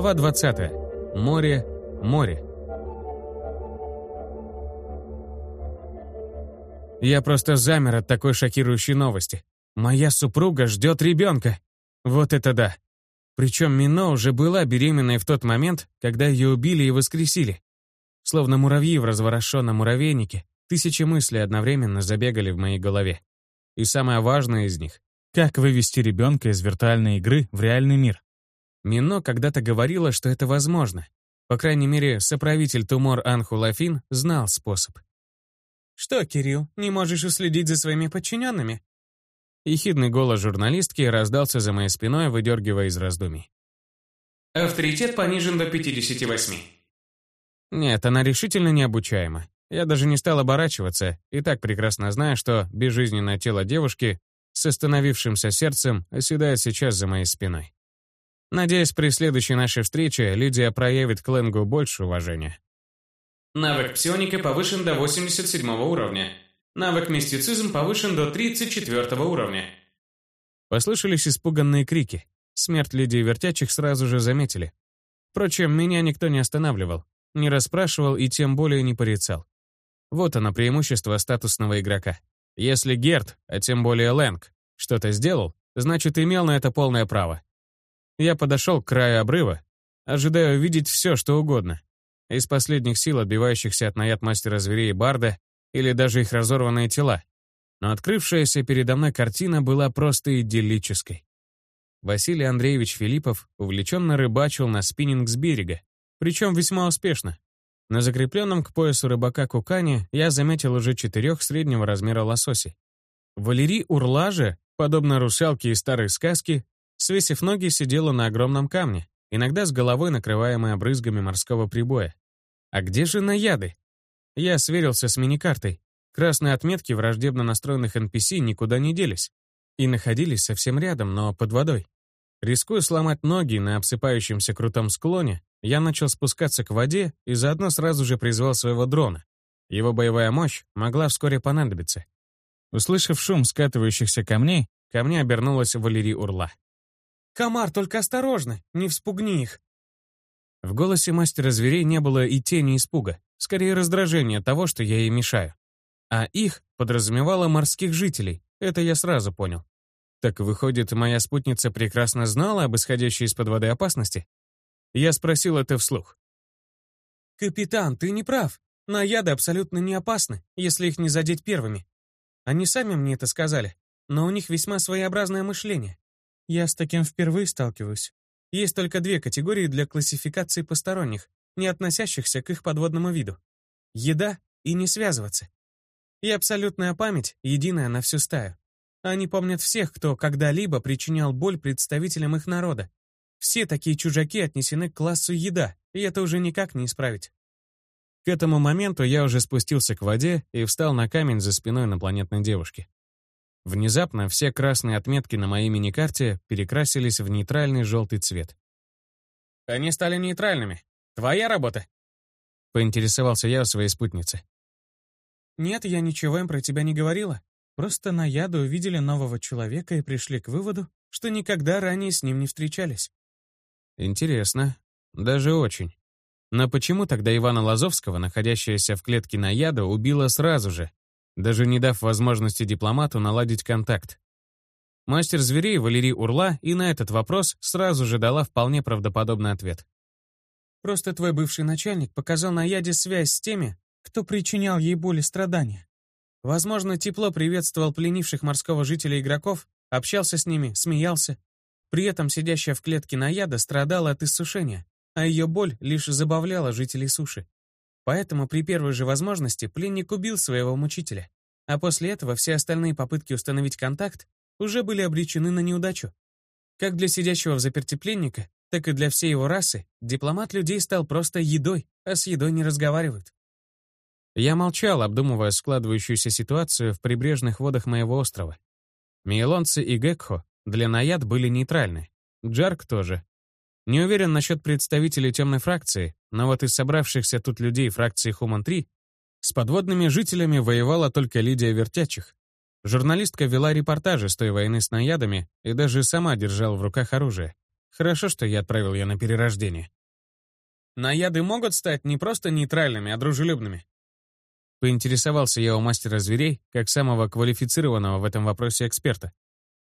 Глава 20. Море, море. Я просто замер от такой шокирующей новости. Моя супруга ждет ребенка. Вот это да. Причем Мино уже была беременной в тот момент, когда ее убили и воскресили. Словно муравьи в разворошенном муравейнике, тысячи мыслей одновременно забегали в моей голове. И самое важное из них — как вывести ребенка из виртуальной игры в реальный мир. Мино когда-то говорила, что это возможно. По крайней мере, соправитель Тумор Анхулафин знал способ. «Что, Кирилл, не можешь уследить за своими подчиненными?» Ехидный голос журналистки раздался за моей спиной, выдергивая из раздумий. Авторитет понижен до 58. Нет, она решительно необучаема. Я даже не стал оборачиваться, и так прекрасно знаю, что безжизненное тело девушки с остановившимся сердцем оседает сейчас за моей спиной. Надеюсь, при следующей нашей встрече Лидия проявит к Ленгу больше уважения. Навык псионика повышен до 87 уровня. Навык мистицизм повышен до 34 уровня. Послышались испуганные крики. Смерть Лидии Вертячих сразу же заметили. Впрочем, меня никто не останавливал, не расспрашивал и тем более не порицал. Вот оно преимущество статусного игрока. Если Герт, а тем более Лэнг, что-то сделал, значит, имел на это полное право. Я подошел к краю обрыва, ожидая увидеть все, что угодно. Из последних сил, отбивающихся от наяд мастера зверей Барда, или даже их разорванные тела. Но открывшаяся передо мной картина была просто идиллической. Василий Андреевич Филиппов увлеченно рыбачил на спиннинг с берега, причем весьма успешно. На закрепленном к поясу рыбака кукане я заметил уже четырех среднего размера лососей. Валерий Урла же, подобно русалке из старой сказки, свесив ноги, сидела на огромном камне, иногда с головой накрываемой обрызгами морского прибоя. А где же наяды? Я сверился с миникартой. Красные отметки враждебно настроенных NPC никуда не делись и находились совсем рядом, но под водой. Рискуя сломать ноги на обсыпающемся крутом склоне, я начал спускаться к воде и заодно сразу же призвал своего дрона. Его боевая мощь могла вскоре понадобиться. Услышав шум скатывающихся камней, ко мне обернулась Валерий Урла. «Комар, только осторожно, не вспугни их!» В голосе мастера зверей не было и тени испуга, скорее раздражение того, что я ей мешаю. А их подразумевало морских жителей, это я сразу понял. Так выходит, моя спутница прекрасно знала об исходящей из-под воды опасности? Я спросил это вслух. «Капитан, ты не прав. Наяды абсолютно не опасны, если их не задеть первыми. Они сами мне это сказали, но у них весьма своеобразное мышление. Я с таким впервые сталкиваюсь. Есть только две категории для классификации посторонних, не относящихся к их подводному виду. Еда и не связываться. И абсолютная память, единая на всю стаю. Они помнят всех, кто когда-либо причинял боль представителям их народа. Все такие чужаки отнесены к классу еда, и это уже никак не исправить. К этому моменту я уже спустился к воде и встал на камень за спиной инопланетной девушки. Внезапно все красные отметки на моей миникарте перекрасились в нейтральный желтый цвет. «Они стали нейтральными. Твоя работа?» — поинтересовался я у своей спутницы. «Нет, я ничего им про тебя не говорила. Просто на яду увидели нового человека и пришли к выводу, что никогда ранее с ним не встречались. Интересно. Даже очень. Но почему тогда Ивана Лазовского, находящаяся в клетке на яду, убила сразу же, даже не дав возможности дипломату наладить контакт? Мастер зверей Валерий Урла и на этот вопрос сразу же дала вполне правдоподобный ответ. «Просто твой бывший начальник показал на яде связь с теми, кто причинял ей боль и страдания. Возможно, тепло приветствовал пленивших морского жителя игроков, общался с ними, смеялся. При этом сидящая в клетке Наяда страдала от иссушения, а ее боль лишь забавляла жителей суши. Поэтому при первой же возможности пленник убил своего мучителя, а после этого все остальные попытки установить контакт уже были обречены на неудачу. Как для сидящего в заперти пленника, так и для всей его расы дипломат людей стал просто едой, а с едой не разговаривают. Я молчал, обдумывая складывающуюся ситуацию в прибрежных водах моего острова. Мейлонцы и Гекхо для Наяд были нейтральны. Джарк тоже. Не уверен насчет представителей темной фракции, но вот из собравшихся тут людей фракции Хуман-3 с подводными жителями воевала только Лидия Вертячих. Журналистка вела репортажи с той войны с наядами и даже сама держала в руках оружие. Хорошо, что я отправил ее на перерождение. Наяды могут стать не просто нейтральными, а дружелюбными. Поинтересовался я у мастера зверей, как самого квалифицированного в этом вопросе эксперта.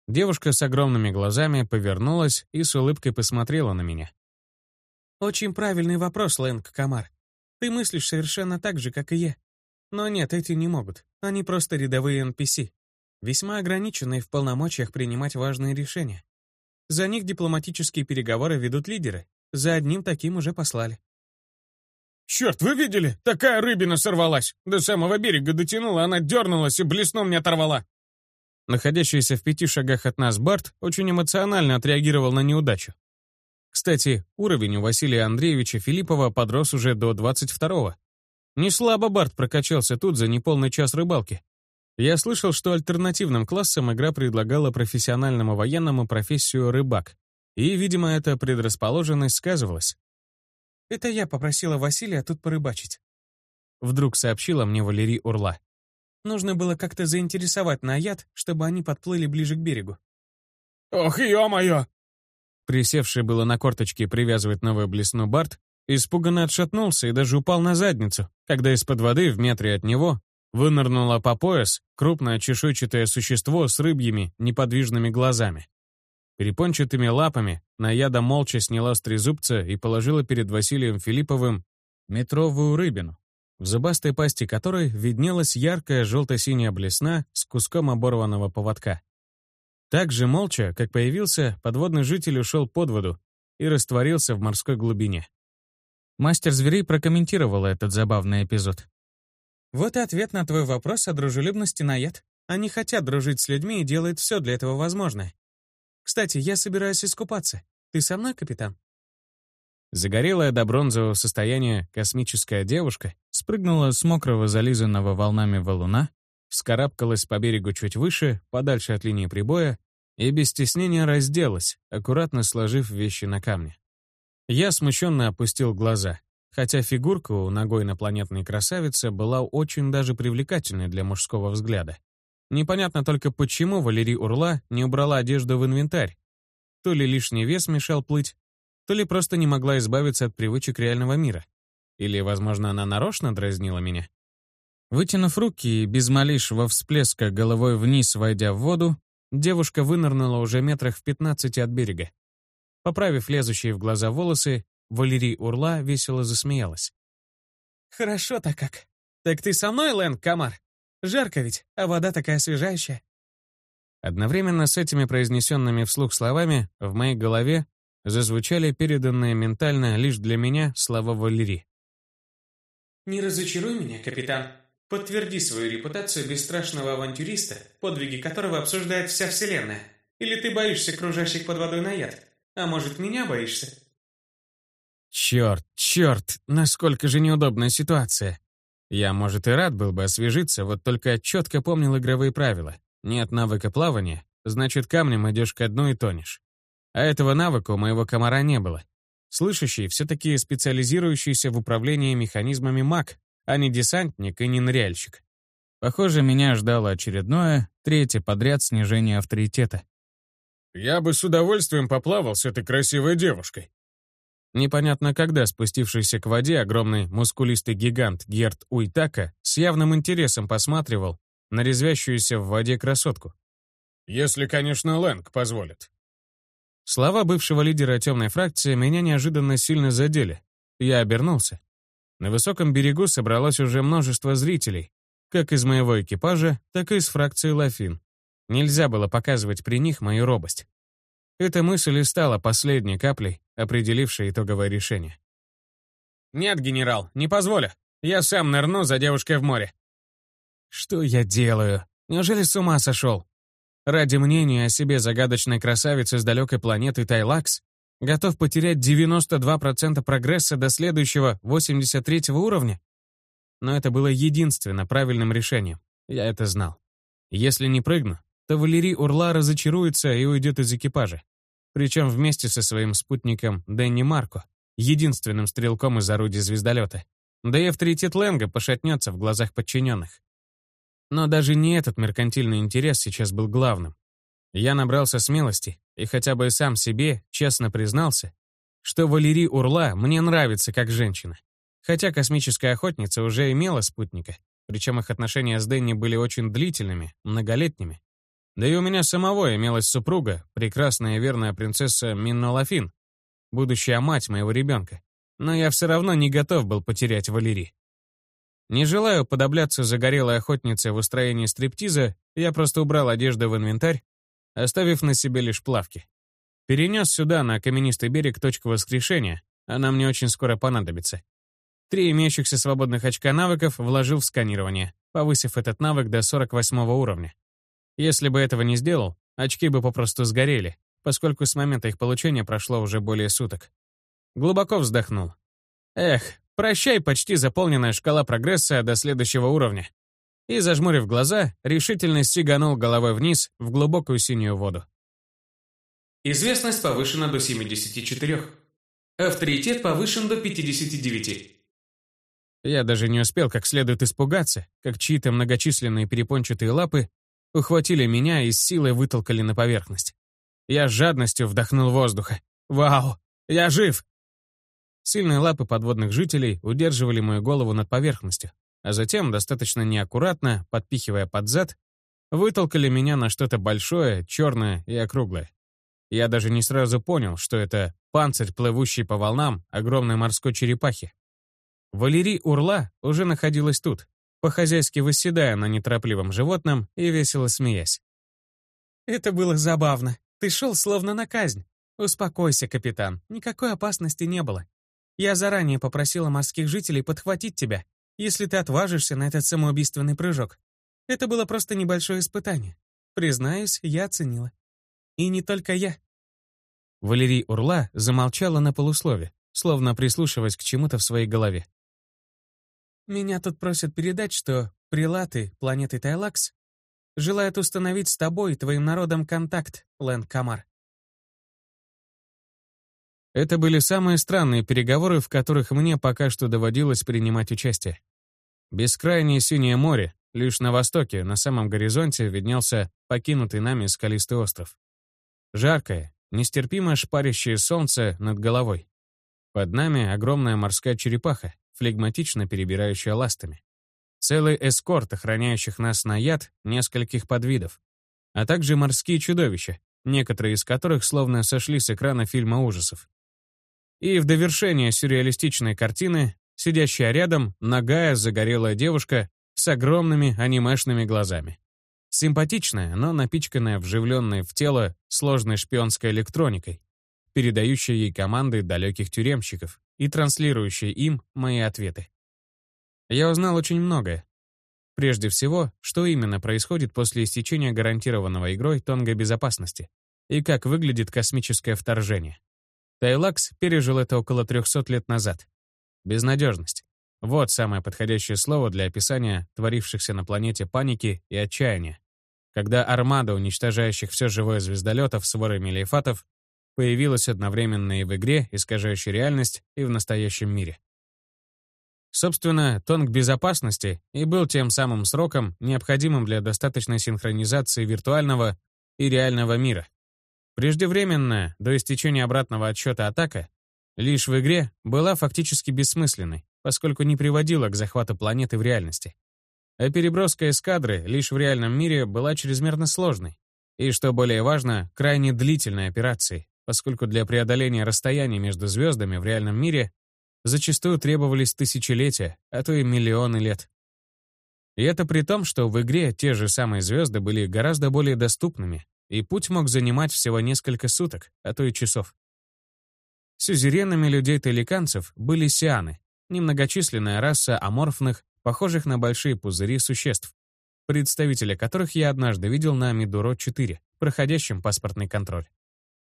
Девушка с огромными глазами повернулась и с улыбкой посмотрела на меня. «Очень правильный вопрос, Лэнг Камар. Ты мыслишь совершенно так же, как и я. Но нет, эти не могут. Они просто рядовые NPC, весьма ограниченные в полномочиях принимать важные решения. За них дипломатические переговоры ведут лидеры. За одним таким уже послали. «Черт, вы видели? Такая рыбина сорвалась! До самого берега дотянула, она дернулась и блесном не оторвала!» Находящийся в пяти шагах от нас Барт очень эмоционально отреагировал на неудачу. Кстати, уровень у Василия Андреевича Филиппова подрос уже до 22-го. Не слабо Барт прокачался тут за неполный час рыбалки. Я слышал, что альтернативным классом игра предлагала профессиональному военному профессию рыбак. И, видимо, эта предрасположенность сказывалась. «Это я попросила Василия тут порыбачить», — вдруг сообщила мне Валерий Урла. «Нужно было как-то заинтересовать Наяд, чтобы они подплыли ближе к берегу». «Ох, ё-моё!» Присевший было на корточки привязывать новую блесну Барт, испуганно отшатнулся и даже упал на задницу, когда из-под воды в метре от него вынырнуло по пояс крупное чешуйчатое существо с рыбьими неподвижными глазами. Перепончатыми лапами Наяда молча сняла с трезубца и положила перед Василием Филипповым метровую рыбину, в зубастой пасти которой виднелась яркая желто-синяя блесна с куском оборванного поводка. Так же молча, как появился, подводный житель ушел под воду и растворился в морской глубине. Мастер зверей прокомментировала этот забавный эпизод. «Вот и ответ на твой вопрос о дружелюбности Наяд. Они хотят дружить с людьми и делают все для этого возможное. Кстати, я собираюсь искупаться. Ты со мной, капитан?» Загорелая до бронзового состояния космическая девушка спрыгнула с мокрого зализанного волнами валуна, вскарабкалась по берегу чуть выше, подальше от линии прибоя, и без стеснения разделась, аккуратно сложив вещи на камне. Я смущенно опустил глаза, хотя фигурка у ногой инопланетной красавицы была очень даже привлекательной для мужского взгляда. Непонятно только, почему Валерий Урла не убрала одежду в инвентарь. То ли лишний вес мешал плыть, то ли просто не могла избавиться от привычек реального мира. Или, возможно, она нарочно дразнила меня. Вытянув руки и без малейшего всплеска головой вниз войдя в воду, девушка вынырнула уже метрах в 15 от берега. Поправив лезущие в глаза волосы, Валерий Урла весело засмеялась. «Хорошо-то как. Так ты со мной, Лэн Камар?» Жарко ведь, а вода такая освежающая». Одновременно с этими произнесенными вслух словами в моей голове зазвучали переданные ментально лишь для меня слова Валери. «Не разочаруй меня, капитан. Подтверди свою репутацию бесстрашного авантюриста, подвиги которого обсуждает вся Вселенная. Или ты боишься кружащих под водой на яд? А может, меня боишься?» Черт, черт, насколько же неудобная ситуация. Я, может, и рад был бы освежиться, вот только четко помнил игровые правила. Нет навыка плавания, значит, камнем идешь ко дну и тонешь. А этого навыка у моего комара не было. Слышащий все-таки специализирующийся в управлении механизмами маг, а не десантник и не ныряльщик. Похоже, меня ждало очередное, третье подряд снижение авторитета. «Я бы с удовольствием поплавал с этой красивой девушкой», Непонятно когда спустившийся к воде огромный мускулистый гигант Герт Уитака с явным интересом посматривал на резвящуюся в воде красотку. «Если, конечно, Лэнг позволит». Слова бывшего лидера темной фракции меня неожиданно сильно задели. Я обернулся. На высоком берегу собралось уже множество зрителей, как из моего экипажа, так и из фракции Лафин. Нельзя было показывать при них мою робость. Эта мысль и стала последней каплей, определившей итоговое решение. «Нет, генерал, не позволю. Я сам нырну за девушкой в море». «Что я делаю? Неужели с ума сошел? Ради мнения о себе загадочной красавицы с далекой планеты Тайлакс готов потерять 92% прогресса до следующего 83 уровня? Но это было единственно правильным решением. Я это знал. Если не прыгну, то Валерий Урла разочаруется и уйдет из экипажа причем вместе со своим спутником Дэнни Марко, единственным стрелком из орудия звездолета. Да и авторитет Лэнга пошатнется в глазах подчиненных. Но даже не этот меркантильный интерес сейчас был главным. Я набрался смелости и хотя бы сам себе честно признался, что Валерий Урла мне нравится как женщина. Хотя космическая охотница уже имела спутника, причем их отношения с Дэнни были очень длительными, многолетними. Да и у меня самого имелась супруга, прекрасная и верная принцесса Минна Лафин, будущая мать моего ребенка. Но я все равно не готов был потерять Валерий. Не желаю подобляться загорелой охотнице в устроении стриптиза, я просто убрал одежду в инвентарь, оставив на себе лишь плавки. Перенес сюда, на каменистый берег, точку воскрешения, она мне очень скоро понадобится. Три имеющихся свободных очка навыков вложил в сканирование, повысив этот навык до 48 уровня. Если бы этого не сделал, очки бы попросту сгорели, поскольку с момента их получения прошло уже более суток. Глубоко вздохнул. Эх, прощай почти заполненная шкала прогресса до следующего уровня. И, зажмурив глаза, решительно сиганул головой вниз в глубокую синюю воду. Известность повышена до 74. Авторитет повышен до 59. Я даже не успел как следует испугаться, как чьи-то многочисленные перепончатые лапы ухватили меня и с силой вытолкали на поверхность. Я с жадностью вдохнул воздуха. Вау! Я жив! Сильные лапы подводных жителей удерживали мою голову над поверхностью, а затем, достаточно неаккуратно, подпихивая под зад, вытолкали меня на что-то большое, черное и округлое. Я даже не сразу понял, что это панцирь, плывущий по волнам огромной морской черепахи. Валерий Урла уже находилась тут, по-хозяйски восседая на неторопливом животном и весело смеясь. «Это было забавно. Ты шел словно на казнь. Успокойся, капитан, никакой опасности не было. Я заранее попросила морских жителей подхватить тебя, если ты отважишься на этот самоубийственный прыжок. Это было просто небольшое испытание. Признаюсь, я оценила. И не только я». Валерий Урла замолчала на полуслове, словно прислушиваясь к чему-то в своей голове. Меня тут просят передать, что прилаты планеты Тайлакс желают установить с тобой и твоим народом контакт, Лэнд Камар. Это были самые странные переговоры, в которых мне пока что доводилось принимать участие. Бескрайнее синее море, лишь на востоке, на самом горизонте, виднелся покинутый нами скалистый остров. Жаркое, нестерпимо шпарящее солнце над головой. Под нами огромная морская черепаха, флегматично перебирающая ластами. Целый эскорт, охраняющих нас на яд нескольких подвидов, а также морские чудовища, некоторые из которых словно сошли с экрана фильма ужасов. И в довершение сюрреалистичной картины, сидящая рядом, нагая, загорелая девушка с огромными анимешными глазами. Симпатичная, но напичканная вживленной в тело сложной шпионской электроникой, передающая ей команды далеких тюремщиков, и транслирующие им мои ответы. Я узнал очень многое. Прежде всего, что именно происходит после истечения гарантированного игрой тонга безопасности и как выглядит космическое вторжение. Тайлакс пережил это около 300 лет назад. Безнадежность. Вот самое подходящее слово для описания творившихся на планете паники и отчаяния. Когда армада уничтожающих все живое звездолетов с ворами лейфатов появилась одновременно и в игре, искажающей реальность, и в настоящем мире. Собственно, тонг безопасности и был тем самым сроком, необходимым для достаточной синхронизации виртуального и реального мира. Преждевременная, до истечения обратного отсчета атака, лишь в игре была фактически бессмысленной, поскольку не приводила к захвату планеты в реальности. А переброска эскадры лишь в реальном мире была чрезмерно сложной и, что более важно, крайне длительной операцией, поскольку для преодоления расстояний между звездами в реальном мире зачастую требовались тысячелетия, а то и миллионы лет. И это при том, что в игре те же самые звезды были гораздо более доступными, и путь мог занимать всего несколько суток, а то и часов. Сюзеренами людей-таликанцев были сианы, немногочисленная раса аморфных, похожих на большие пузыри существ, представителя которых я однажды видел на Мидуро-4, проходящем паспортный контроль.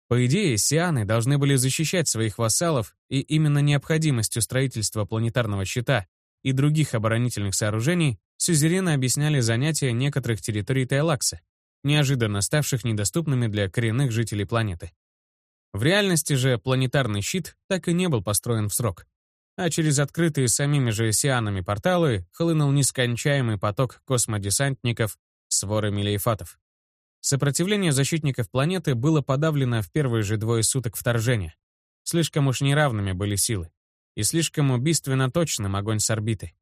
По идее, сианы должны были защищать своих вассалов, и именно необходимостью строительства планетарного щита и других оборонительных сооружений сюзерены объясняли занятия некоторых территорий Тайлакса, неожиданно ставших недоступными для коренных жителей планеты. В реальности же планетарный щит так и не был построен в срок, а через открытые самими же сианами порталы хлынул нескончаемый поток космодесантников с ворами лейфатов. Сопротивление защитников планеты было подавлено в первые же двое суток вторжения. Слишком уж неравными были силы. И слишком убийственно точным огонь с орбиты.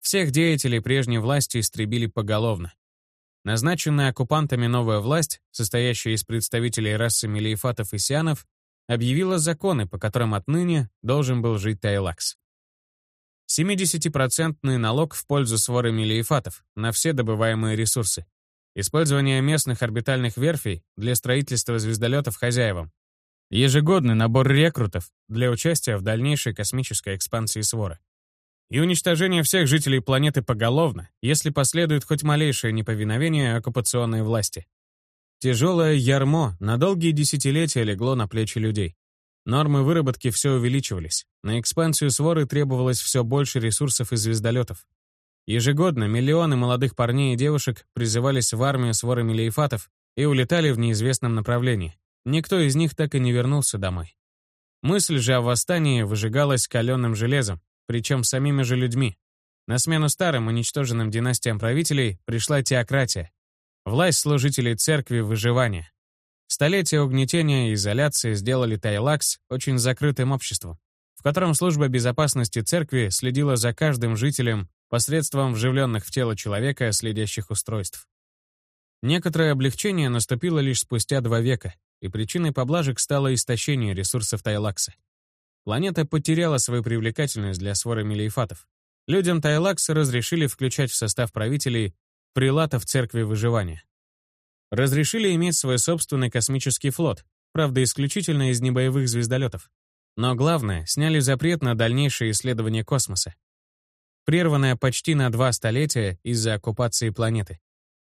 Всех деятелей прежней власти истребили поголовно. Назначенная оккупантами новая власть, состоящая из представителей расы мелиефатов и сианов, объявила законы, по которым отныне должен был жить Тайлакс. 70% налог в пользу своры мелиефатов на все добываемые ресурсы. Использование местных орбитальных верфей для строительства звездолетов хозяевам. Ежегодный набор рекрутов для участия в дальнейшей космической экспансии своры. И уничтожение всех жителей планеты поголовно, если последует хоть малейшее неповиновение оккупационной власти. Тяжелое ярмо на долгие десятилетия легло на плечи людей. Нормы выработки все увеличивались. На экспансию своры требовалось все больше ресурсов и звездолетов. Ежегодно миллионы молодых парней и девушек призывались в армию своры мелиефатов и улетали в неизвестном направлении. Никто из них так и не вернулся домой. Мысль же о восстании выжигалась каленым железом, причем самими же людьми. На смену старым уничтоженным династиям правителей пришла теократия, власть служителей церкви выживания. Столетия угнетения и изоляции сделали Тайлакс очень закрытым обществом, в котором служба безопасности церкви следила за каждым жителем посредством вживленных в тело человека следящих устройств. Некоторое облегчение наступило лишь спустя два века, и причиной поблажек стало истощение ресурсов Тайлакса. Планета потеряла свою привлекательность для своры мелиефатов. Людям Тайлакса разрешили включать в состав правителей прилатов церкви выживания. Разрешили иметь свой собственный космический флот, правда, исключительно из небоевых звездолетов. Но главное, сняли запрет на дальнейшее исследование космоса. Прерванное почти на два столетия из-за оккупации планеты.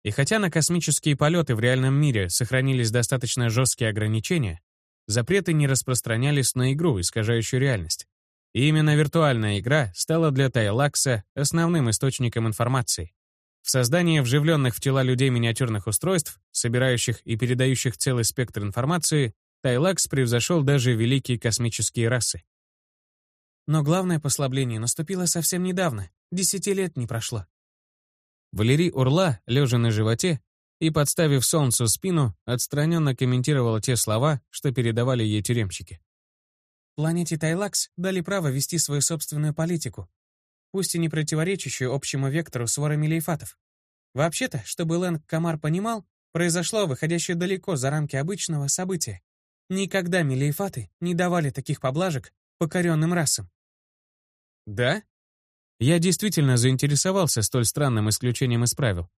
И хотя на космические полеты в реальном мире сохранились достаточно жесткие ограничения, запреты не распространялись на игру, искажающую реальность. И именно виртуальная игра стала для Тайлакса основным источником информации. В создании вживленных в тела людей миниатюрных устройств, собирающих и передающих целый спектр информации, Тайлакс превзошел даже великие космические расы. Но главное послабление наступило совсем недавно, десяти лет не прошло. Валерий Урла, лежа на животе и подставив солнцу спину, отстраненно комментировала те слова, что передавали ей тюремщики. Планете Тайлакс дали право вести свою собственную политику, пусть и не противоречащую общему вектору своры мелиефатов. Вообще-то, чтобы Лэнг Камар понимал, произошло выходящее далеко за рамки обычного события. Никогда мелиефаты не давали таких поблажек покоренным расам. Да? Я действительно заинтересовался столь странным исключением из правил.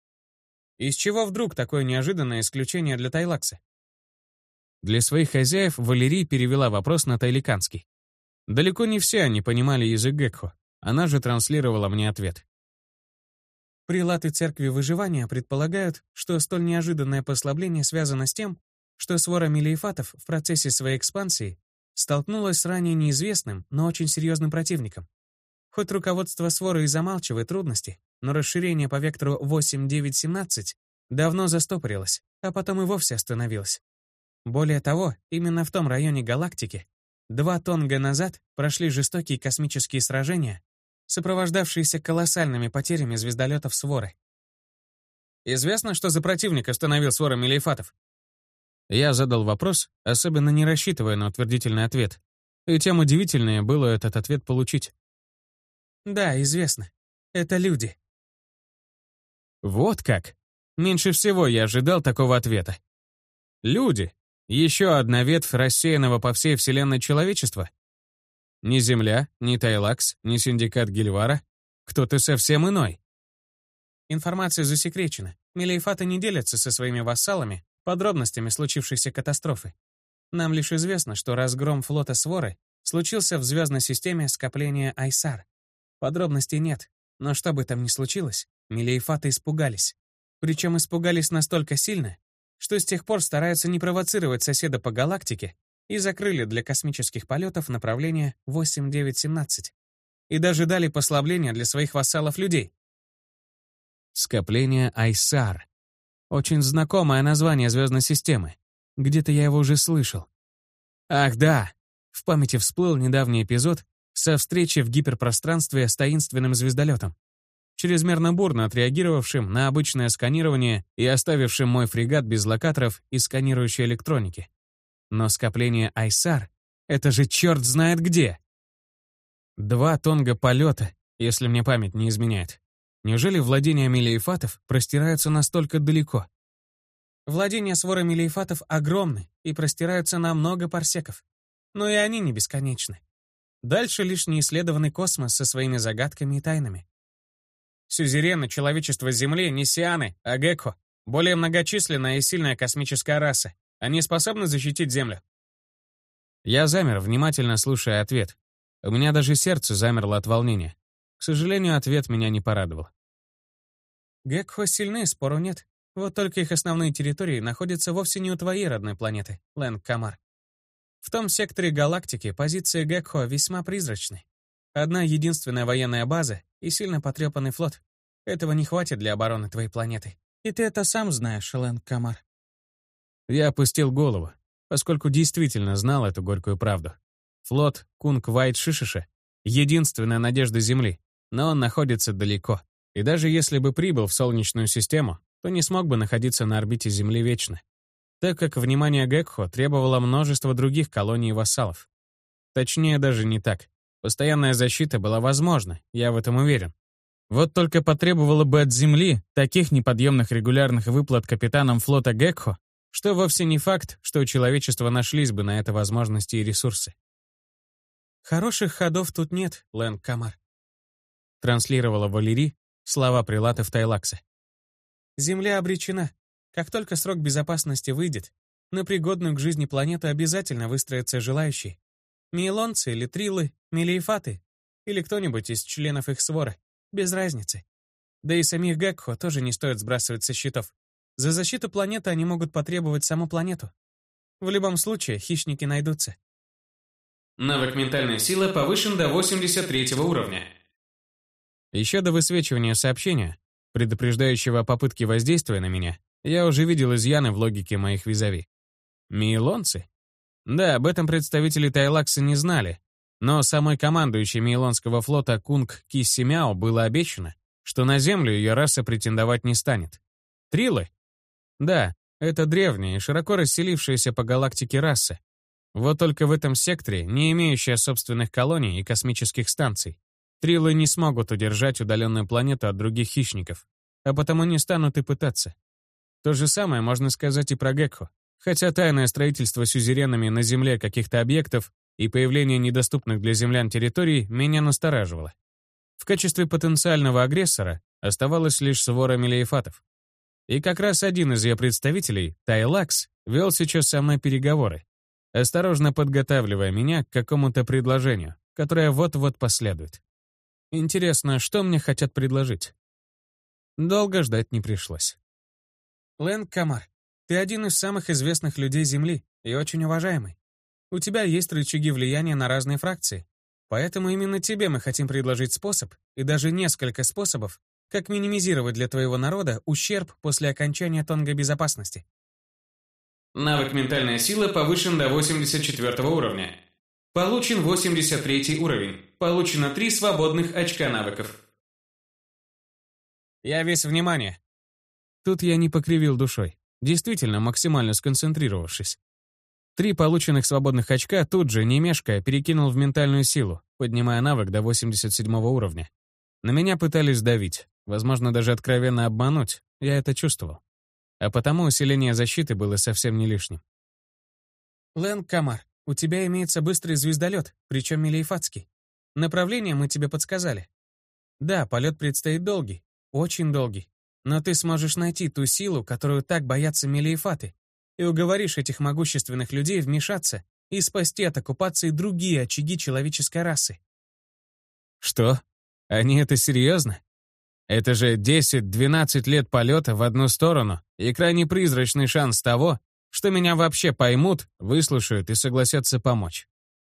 Из чего вдруг такое неожиданное исключение для Тайлакса? Для своих хозяев Валерий перевела вопрос на тайликанский. Далеко не все они понимали язык Гекхо, она же транслировала мне ответ. Прилаты Церкви Выживания предполагают, что столь неожиданное послабление связано с тем, что свора мелиефатов в процессе своей экспансии столкнулась с ранее неизвестным, но очень серьезным противником. Хоть руководство своры и замалчивает трудности, но расширение по вектору 8-9-17 давно застопорилось, а потом и вовсе остановилось. Более того, именно в том районе галактики два тонга назад прошли жестокие космические сражения, сопровождавшиеся колоссальными потерями звездолетов своры. Известно, что за противник остановил свора Мелиефатов? Я задал вопрос, особенно не рассчитывая на утвердительный ответ. И тем удивительнее было этот ответ получить. Да, известно. Это люди. Вот как. Меньше всего я ожидал такого ответа. Люди. Еще одна ветвь рассеянного по всей вселенной человечества. Ни Земля, ни Тайлакс, ни Синдикат Гильвара. Кто-то совсем иной. Информация засекречена. Мелиефаты не делятся со своими вассалами подробностями случившейся катастрофы. Нам лишь известно, что разгром флота Своры случился в звездной системе скопления Айсар. Подробностей нет, но что бы там ни случилось, Мелиефаты испугались. Причем испугались настолько сильно, что с тех пор стараются не провоцировать соседа по галактике и закрыли для космических полетов направление 8917. И даже дали послабление для своих вассалов-людей. Скопление Айсар. Очень знакомое название звездной системы. Где-то я его уже слышал. Ах да, в памяти всплыл недавний эпизод со встречи в гиперпространстве с таинственным звездолетом. Чрезмерно бурно отреагировавшим на обычное сканирование и оставившим мой фрегат без локаторов и сканирующей электроники. Но скопление Айсар — это же черт знает где! Два тонга полета, если мне память не изменяет. Неужели владения мелиефатов простираются настолько далеко? Владения своры мелиефатов огромны и простираются на много парсеков. Но и они не бесконечны. Дальше лишь неисследованный космос со своими загадками и тайнами. Сюзерены человечества Земли не сианы, а гекко. Более многочисленная и сильная космическая раса. Они способны защитить Землю. Я замер, внимательно слушая ответ. У меня даже сердце замерло от волнения. К сожалению, ответ меня не порадовал. Гекхо сильны, спору нет. Вот только их основные территории находятся вовсе не у твоей родной планеты, Лэнг Камар. В том секторе галактики позиции Гекхо весьма призрачны. Одна единственная военная база и сильно потрепанный флот. Этого не хватит для обороны твоей планеты. И ты это сам знаешь, Лэнг Камар. Я опустил голову, поскольку действительно знал эту горькую правду. Флот Кунг Вайт Шишиша — единственная надежда Земли, но он находится далеко. И даже если бы прибыл в Солнечную систему, то не смог бы находиться на орбите Земли вечно, так как внимание Гекхо требовало множества других колоний вассалов. Точнее, даже не так. Постоянная защита была возможна, я в этом уверен. Вот только потребовало бы от Земли таких неподъемных регулярных выплат капитанам флота Гекхо, что вовсе не факт, что у человечества нашлись бы на это возможности и ресурсы. «Хороших ходов тут нет, Лэнг Камар», — транслировала Валерий слова прилатов Тайлакса. «Земля обречена. Как только срок безопасности выйдет, на пригодную к жизни планету обязательно выстроятся желающие. Мейлонцы или трилы, мелиефаты, или кто-нибудь из членов их свора. Без разницы. Да и самих Гекхо тоже не стоит сбрасывать со счетов. За защиту планеты они могут потребовать саму планету. В любом случае, хищники найдутся. Навык «Ментальная сила» повышен до 83 уровня. Еще до высвечивания сообщения, предупреждающего о попытке воздействия на меня, я уже видел изъяны в логике моих визави. Мейлонцы? Да, об этом представители Тайлакса не знали, но самой командующей Мейлонского флота Кунг Киссимяо было обещано, что на Землю ее раса претендовать не станет. Трилы? Да, это древняя широко расселившаяся по галактике раса. Вот только в этом секторе, не имеющая собственных колоний и космических станций, Трилы не смогут удержать удаленную планету от других хищников, а потому не станут и пытаться. То же самое можно сказать и про Гекхо. Хотя тайное строительство сюзеренами на Земле каких-то объектов и появление недоступных для землян территорий меня настораживало. В качестве потенциального агрессора оставалась лишь свора мелиефатов. И как раз один из ее представителей, Тайлакс, вел сейчас со мной переговоры, осторожно подготавливая меня к какому-то предложению, которое вот-вот последует. Интересно, что мне хотят предложить? Долго ждать не пришлось. Лэн Камар, ты один из самых известных людей Земли и очень уважаемый. У тебя есть рычаги влияния на разные фракции. Поэтому именно тебе мы хотим предложить способ, и даже несколько способов, как минимизировать для твоего народа ущерб после окончания тонга безопасности. Навык «Ментальная сила» повышен до 84 уровня. Получен 83 уровень. Получено 3 свободных очка навыков. Я весь внимание. Тут я не покривил душой, действительно максимально сконцентрировавшись. Три полученных свободных очка тут же, не мешкая, перекинул в ментальную силу, поднимая навык до 87 уровня. На меня пытались давить, возможно, даже откровенно обмануть, я это чувствовал. А потому усиление защиты было совсем не лишним. Лэн Камар, у тебя имеется быстрый звездолет, причем милейфатский. Направление мы тебе подсказали. Да, полет предстоит долгий, очень долгий. Но ты сможешь найти ту силу, которую так боятся мелиефаты, и уговоришь этих могущественных людей вмешаться и спасти от оккупации другие очаги человеческой расы. Что? Они это серьезно? Это же 10-12 лет полета в одну сторону и крайне призрачный шанс того, что меня вообще поймут, выслушают и согласятся помочь.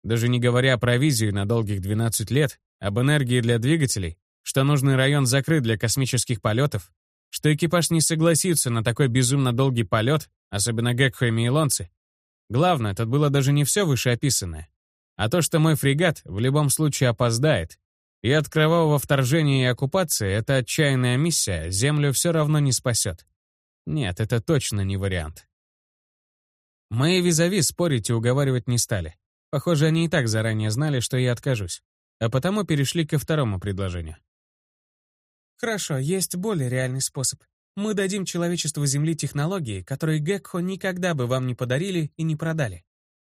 Даже не говоря про визию на долгих 12 лет, об энергии для двигателей, что нужный район закрыт для космических полетов, что экипаж не согласится на такой безумно долгий полет, особенно Гекхо и Мейлонцы. Главное, тут было даже не все вышеописанное, а то, что мой фрегат в любом случае опоздает, И от кровавого вторжения и оккупации эта отчаянная миссия Землю все равно не спасет. Нет, это точно не вариант. Мои визави спорить и уговаривать не стали. Похоже, они и так заранее знали, что я откажусь. А потому перешли ко второму предложению. Хорошо, есть более реальный способ. Мы дадим человечеству Земли технологии, которые Гекхо никогда бы вам не подарили и не продали,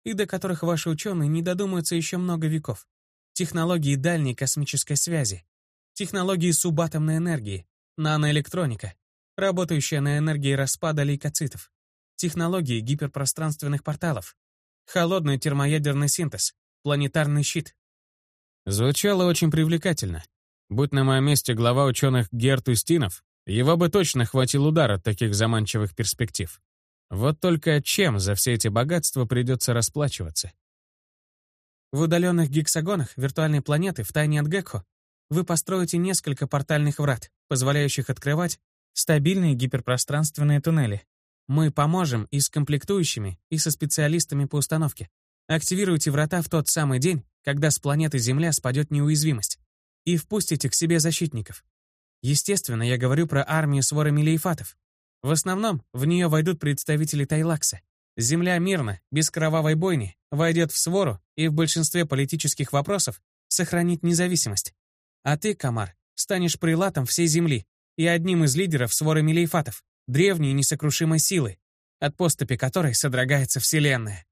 и до которых ваши ученые не додумаются еще много веков. Технологии дальней космической связи, технологии субатомной энергии, наноэлектроника, работающая на энергии распада лейкоцитов, технологии гиперпространственных порталов, холодный термоядерный синтез, планетарный щит. Звучало очень привлекательно. Будь на моем месте глава ученых Герт Устинов, его бы точно хватил удар от таких заманчивых перспектив. Вот только чем за все эти богатства придется расплачиваться? В удаленных гексагонах виртуальной планеты в тайне от Гекхо вы построите несколько портальных врат, позволяющих открывать стабильные гиперпространственные туннели. Мы поможем и с комплектующими, и со специалистами по установке. Активируйте врата в тот самый день, когда с планеты Земля спадет неуязвимость, и впустите к себе защитников. Естественно, я говорю про армию своры милейфатов. В основном в нее войдут представители Тайлакса. Земля мирно, без кровавой бойни, войдет в свору и в большинстве политических вопросов сохранит независимость. А ты, Камар, станешь прилатом всей Земли и одним из лидеров своры милейфатов, древней несокрушимой силы, от поступи которой содрогается Вселенная.